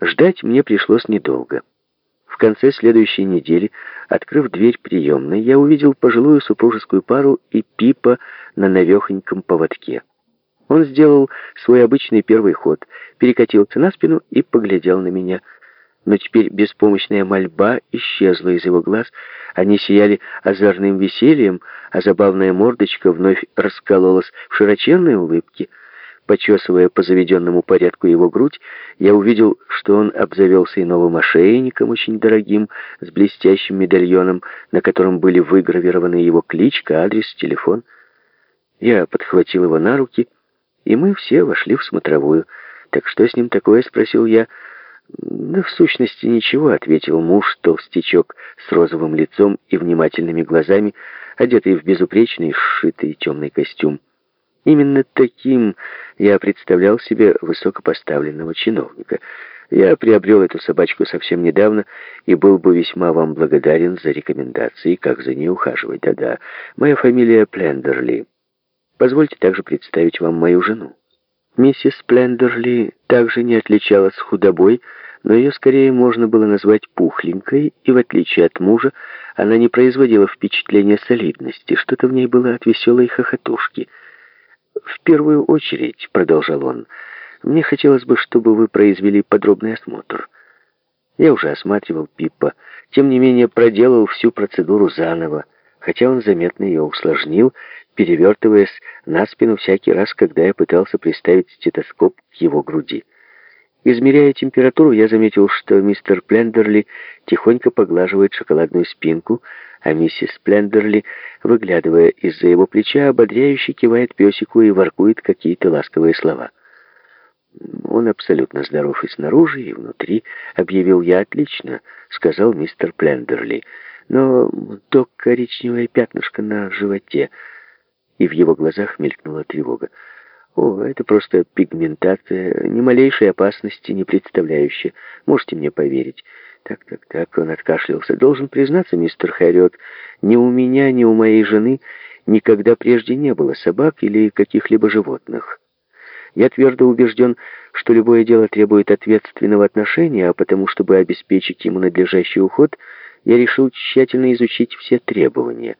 Ждать мне пришлось недолго. В конце следующей недели, открыв дверь приемной, я увидел пожилую супружескую пару и Пипа на навехоньком поводке. Он сделал свой обычный первый ход, перекатился на спину и поглядел на меня. Но теперь беспомощная мольба исчезла из его глаз, они сияли озорным весельем, а забавная мордочка вновь раскололась в широченной улыбке — Почесывая по заведенному порядку его грудь, я увидел, что он обзавелся и новым ошейником, очень дорогим, с блестящим медальоном, на котором были выгравированы его кличка, адрес, телефон. Я подхватил его на руки, и мы все вошли в смотровую. «Так что с ним такое?» — спросил я. «Да в сущности ничего», — ответил муж, толстячок с розовым лицом и внимательными глазами, одетый в безупречный, сшитый темный костюм. Именно таким я представлял себе высокопоставленного чиновника. Я приобрел эту собачку совсем недавно и был бы весьма вам благодарен за рекомендации, как за ней ухаживать. Да-да, моя фамилия Плендерли. Позвольте также представить вам мою жену. Миссис Плендерли также не отличалась худобой, но ее скорее можно было назвать пухленькой, и в отличие от мужа, она не производила впечатления солидности, что-то в ней было от веселой хохотушки — «В первую очередь», — продолжал он, — «мне хотелось бы, чтобы вы произвели подробный осмотр. Я уже осматривал Пиппа, тем не менее проделал всю процедуру заново, хотя он заметно ее усложнил, перевертываясь на спину всякий раз, когда я пытался приставить стетоскоп к его груди. Измеряя температуру, я заметил, что мистер Плендерли тихонько поглаживает шоколадную спинку, а миссис Плендерли, выглядывая из-за его плеча, ободряюще кивает песику и воркует какие-то ласковые слова. «Он абсолютно здоров и снаружи, и внутри», — объявил я отлично, — сказал мистер Плендерли. «Но то коричневое пятнышко на животе...» И в его глазах мелькнула тревога. О, это просто пигментация, ни малейшей опасности не представляющая. Можете мне поверить. Так, так, так, он откашлялся. Должен признаться, мистер Харриот, ни у меня, ни у моей жены никогда прежде не было собак или каких-либо животных. Я твердо убежден, что любое дело требует ответственного отношения, а потому, чтобы обеспечить ему надлежащий уход, я решил тщательно изучить все требования.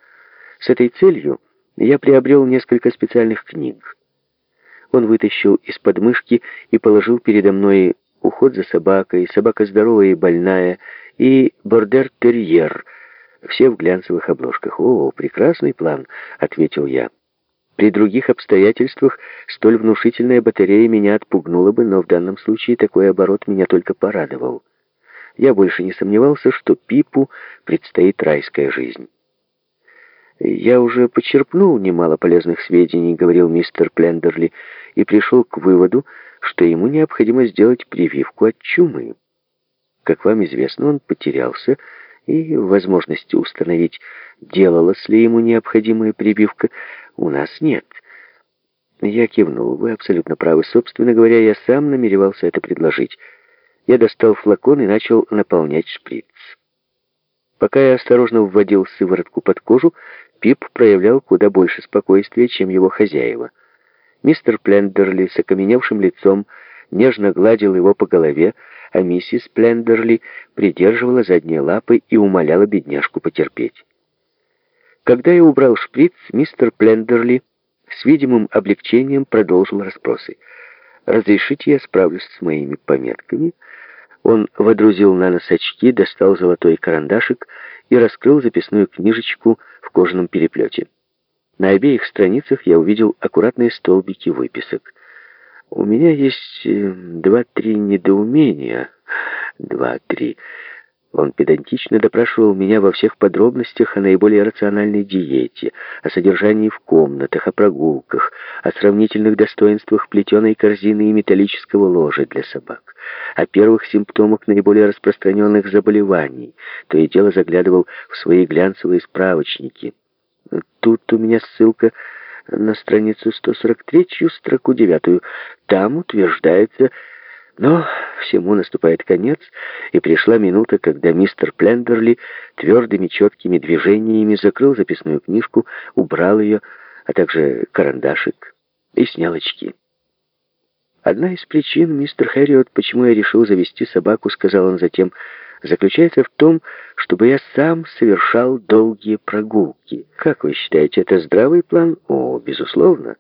С этой целью я приобрел несколько специальных книг. Он вытащил из подмышки и положил передо мной уход за собакой, собака здоровая и больная, и бордер-терьер, все в глянцевых обложках. «О, прекрасный план», — ответил я. При других обстоятельствах столь внушительная батарея меня отпугнула бы, но в данном случае такой оборот меня только порадовал. Я больше не сомневался, что Пипу предстоит райская жизнь. «Я уже почерпнул немало полезных сведений», — говорил мистер Плендерли, и пришел к выводу, что ему необходимо сделать прививку от чумы. Как вам известно, он потерялся, и возможности установить, делалась ли ему необходимая прививка, у нас нет. Я кивнул. Вы абсолютно правы. Собственно говоря, я сам намеревался это предложить. Я достал флакон и начал наполнять шприц. Пока я осторожно вводил сыворотку под кожу, Пип проявлял куда больше спокойствия, чем его хозяева. Мистер Плендерли с окаменевшим лицом нежно гладил его по голове, а миссис Плендерли придерживала задние лапы и умоляла бедняжку потерпеть. Когда я убрал шприц, мистер Плендерли с видимым облегчением продолжил расспросы. «Разрешите, я справлюсь с моими пометками?» Он водрузил на нос очки, достал золотой карандашик и раскрыл записную книжечку в кожаном переплете. На обеих страницах я увидел аккуратные столбики выписок. У меня есть э, два-три недоумения. Два-три. Он педантично допрашивал меня во всех подробностях о наиболее рациональной диете, о содержании в комнатах, о прогулках, о сравнительных достоинствах плетеной корзины и металлического ложа для собак, о первых симптомах наиболее распространенных заболеваний. То и дело заглядывал в свои глянцевые справочники. Тут у меня ссылка на страницу 143, строку 9. Там утверждается... Но всему наступает конец, и пришла минута, когда мистер Плендерли твердыми четкими движениями закрыл записную книжку, убрал ее, а также карандашик и снял очки. Одна из причин, мистер Хэриот, почему я решил завести собаку, сказал он затем, заключается в том, чтобы я сам совершал долгие прогулки. Как вы считаете, это здравый план? О, безусловно.